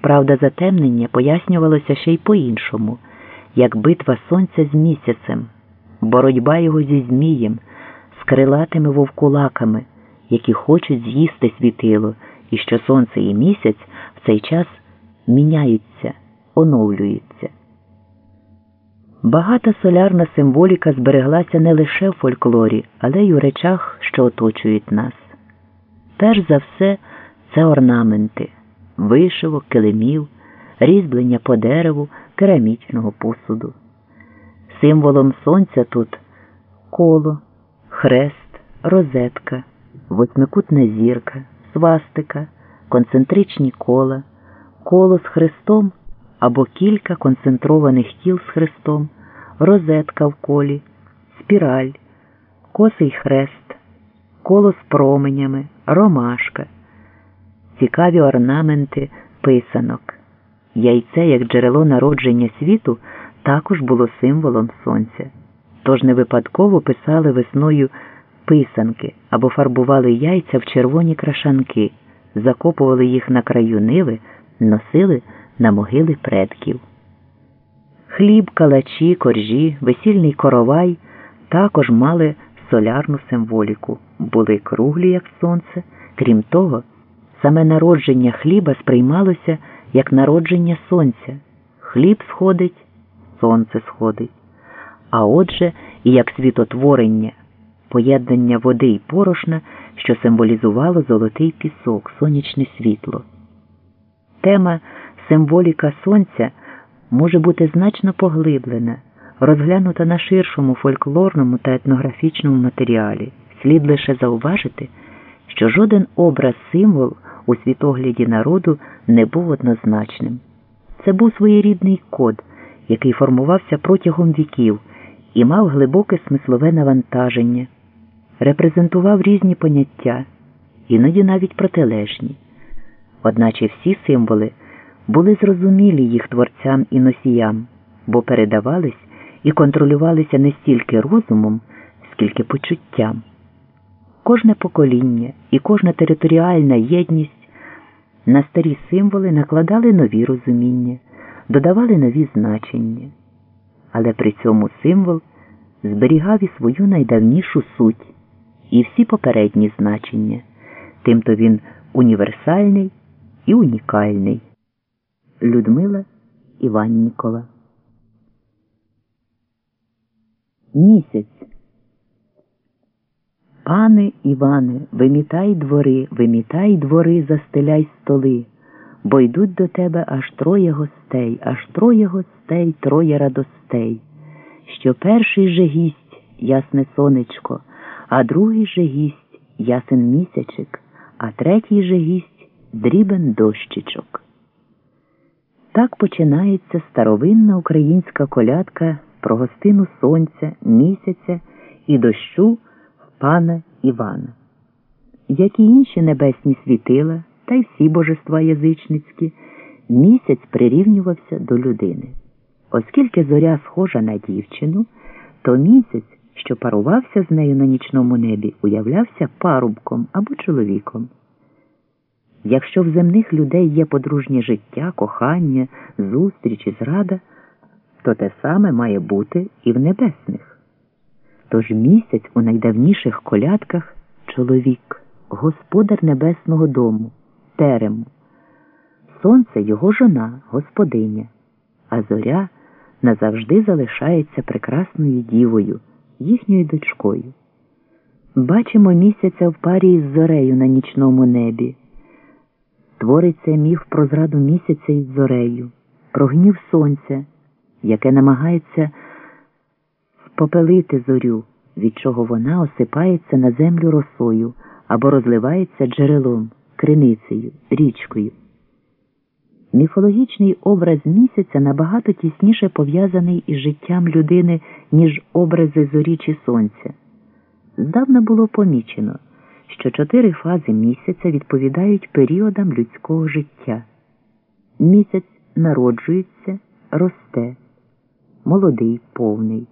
Правда, затемнення пояснювалося ще й по-іншому, як битва сонця з місяцем, боротьба його зі Змієм, з крилатими вовкулаками, які хочуть з'їсти світило, і що сонце і місяць в цей час міняються, оновлюються. Багата солярна символіка збереглася не лише в фольклорі, але й у речах, що оточують нас. Перш за все, це орнаменти, вишивок, килимів, різьблення по дереву, керамічного посуду. Символом сонця тут коло, хрест, розетка, восьмикутна зірка, свастика, концентричні кола, коло з хрестом або кілька концентрованих кіл з хрестом, розетка в колі, спіраль, косий хрест, коло з променями, ромашка, цікаві орнаменти писанок. Яйце, як джерело народження світу, також було символом сонця. Тож не випадково писали весною писанки або фарбували яйця в червоні крашанки, закопували їх на краю ниви, носили на могили предків. Хліб, калачі, коржі, весільний коровай також мали солярну символіку, були круглі, як сонце. Крім того, саме народження хліба сприймалося як народження сонця. Хліб сходить, сонце сходить. А отже, і як світотворення, поєднання води й порошна, що символізувало золотий пісок, сонячне світло. Тема символіка сонця може бути значно поглиблена, розглянута на ширшому фольклорному та етнографічному матеріалі. Слід лише зауважити, що жоден образ символ у світогляді народу не був однозначним. Це був своєрідний код, який формувався протягом віків і мав глибоке смислове навантаження, репрезентував різні поняття, іноді навіть протилежні. Одначе всі символи були зрозумілі їх творцям і носіям, бо передавались і контролювалися не стільки розумом, скільки почуттям. Кожне покоління і кожна територіальна єдність на старі символи накладали нові розуміння, додавали нові значення, але при цьому символ зберігав і свою найдавнішу суть і всі попередні значення, тимто він універсальний і унікальний. Людмила Іваннікова. Місяць Пане Іване, вимітай двори, вимітай двори, застеляй столи, бо йдуть до тебе аж троє гостей, аж троє гостей, троє радостей. Що перший же гість ясне сонечко, а другий же гість ясен місячик, а третій же гість дрібен дощичок. Так починається старовинна українська колядка про гостину сонця, місяця і дощу пана Івана. Як і інші небесні світила та й всі божества язичницькі, місяць прирівнювався до людини. Оскільки зоря схожа на дівчину, то місяць, що парувався з нею на нічному небі, уявлявся парубком або чоловіком. Якщо в земних людей є подружнє життя, кохання, зустріч і зрада, то те саме має бути і в небесних. Тож місяць у найдавніших колядках чоловік, господар небесного дому, терему, сонце його жона, господиня, а зоря назавжди залишається прекрасною дівою, їхньою дочкою. Бачимо місяця в парі із зорею на нічному небі. Твориться міф про зраду місяця із зорею, про гнів сонця, яке намагається спопелити зорю, від чого вона осипається на землю росою або розливається джерелом, криницею, річкою. Міфологічний образ місяця набагато тісніше пов'язаний із життям людини, ніж образи зорі чи сонця. Здавна було помічено що чотири фази місяця відповідають періодам людського життя. Місяць народжується, росте, молодий, повний,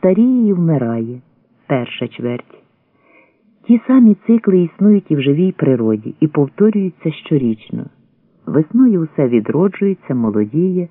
старіє і вмирає перша чверть. Ті самі цикли існують і в живій природі і повторюються щорічно. Весною все відроджується, молодіє.